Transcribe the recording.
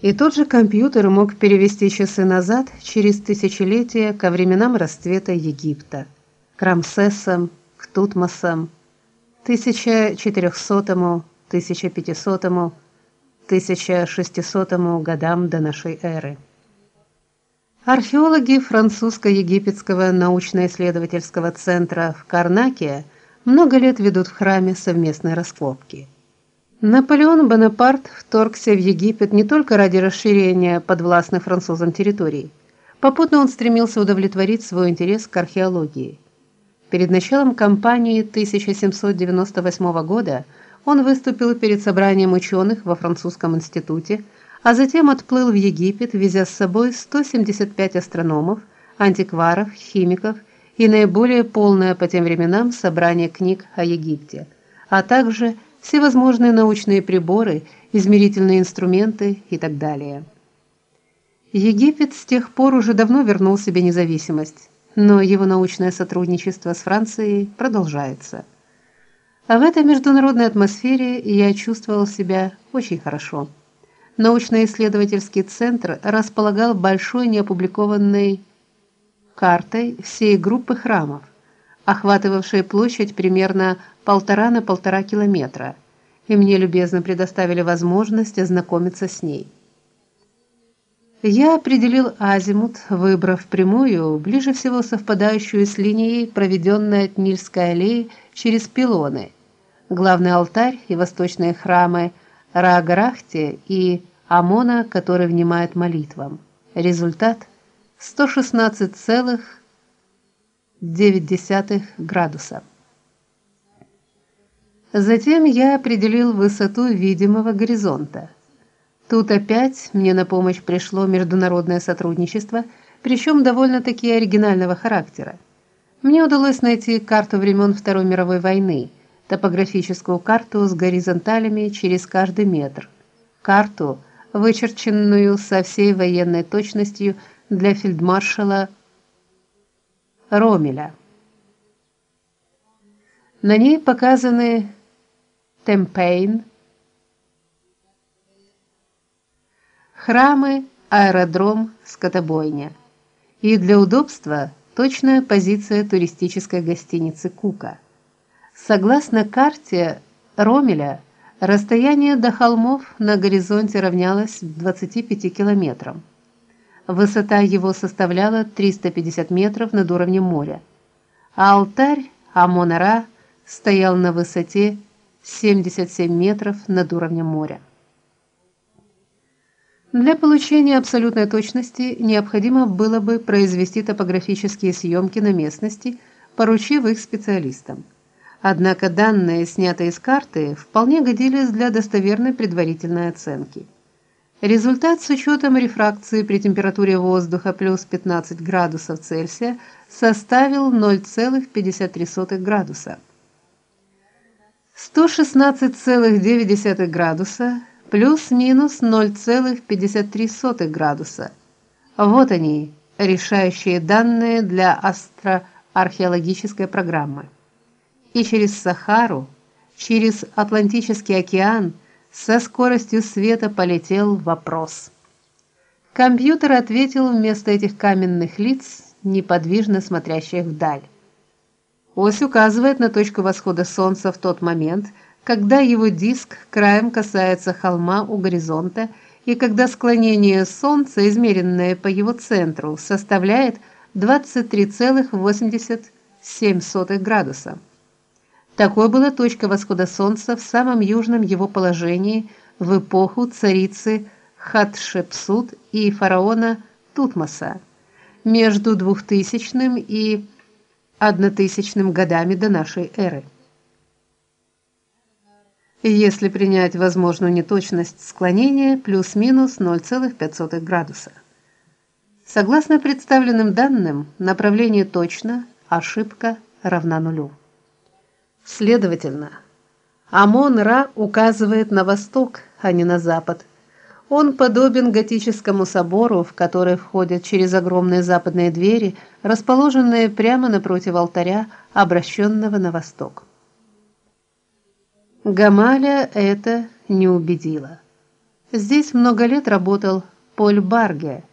И тот же компьютер мог перевести часы назад через тысячелетия ко временам расцвета Египта, к Рамсесам, к Тутмосам, 1400, 1500, 1600 годам до нашей эры. Археологи французско-египетского научно-исследовательского центра в Карнаке много лет ведут в храме совместные раскопки. Наполеон Бонапарт вторгся в Египет не только ради расширения подвластных французам территорий. Попутно он стремился удовлетворить свой интерес к археологии. Перед началом кампании 1798 года он выступил перед собранием ученых во французском институте, а затем отплыл в Египет, везя с собой 175 астрономов, антикваров, химиков и наиболее полное по тем временам собрание книг о Египте, а также всевозможные научные приборы, измерительные инструменты и так далее. Египет с тех пор уже давно вернул себе независимость, но его научное сотрудничество с Францией продолжается. А в этой международной атмосфере я чувствовал себя очень хорошо. Научно-исследовательский центр располагал большой неопубликованной картой всей группы храмов, охватывавшей площадь примерно полтора на полтора километра, и мне любезно предоставили возможность ознакомиться с ней. Я определил азимут, выбрав прямую, ближе всего совпадающую с линией, проведенной от Нильской аллеи через пилоны, главный алтарь и восточные храмы Ра-Гарахте и Амона, который внимает молитвам. Результат 116,9 градуса. Затем я определил высоту видимого горизонта. Тут опять мне на помощь пришло международное сотрудничество, причем довольно-таки оригинального характера. Мне удалось найти карту времен Второй мировой войны, топографическую карту с горизонталями через каждый метр. Карту, вычерченную со всей военной точностью для фельдмаршала Ромеля. На ней показаны Темпейн, храмы, аэродром, скотобойня. И для удобства точная позиция туристической гостиницы Кука. Согласно карте Ромеля, расстояние до холмов на горизонте равнялось 25 километрам. Высота его составляла 350 метров над уровнем моря. А алтарь Амон-Ра стоял на высоте 77 метров над уровнем моря. Для получения абсолютной точности необходимо было бы произвести топографические съемки на местности, поручив их специалистам. Однако данные, снятые с карты, вполне годились для достоверной предварительной оценки. Результат с учетом рефракции при температуре воздуха плюс 15 градусов Цельсия составил 0,53 градуса. 116,9 градуса плюс-минус 0,53 градуса. Вот они, решающие данные для астроархеологической программы. И через Сахару, через Атлантический океан со скоростью света полетел вопрос. Компьютер ответил вместо этих каменных лиц, неподвижно смотрящих вдаль. Ось указывает на точку восхода солнца в тот момент, когда его диск краем касается холма у горизонта и когда склонение солнца, измеренное по его центру, составляет 23,87 градуса. Такой была точка восхода солнца в самом южном его положении в эпоху царицы Хатшепсут и фараона Тутмоса между 2000 и однотысячным годами до нашей эры. Если принять возможную неточность склонения плюс-минус 0,05 градуса. Согласно представленным данным, направление точно, ошибка равна нулю. Следовательно, Амон-Ра указывает на восток, а не на запад, он подобен готическому собору, в который входят через огромные западные двери, расположенные прямо напротив алтаря, обращенного на восток. Гамаля это не убедило. Здесь много лет работал Поль Барге –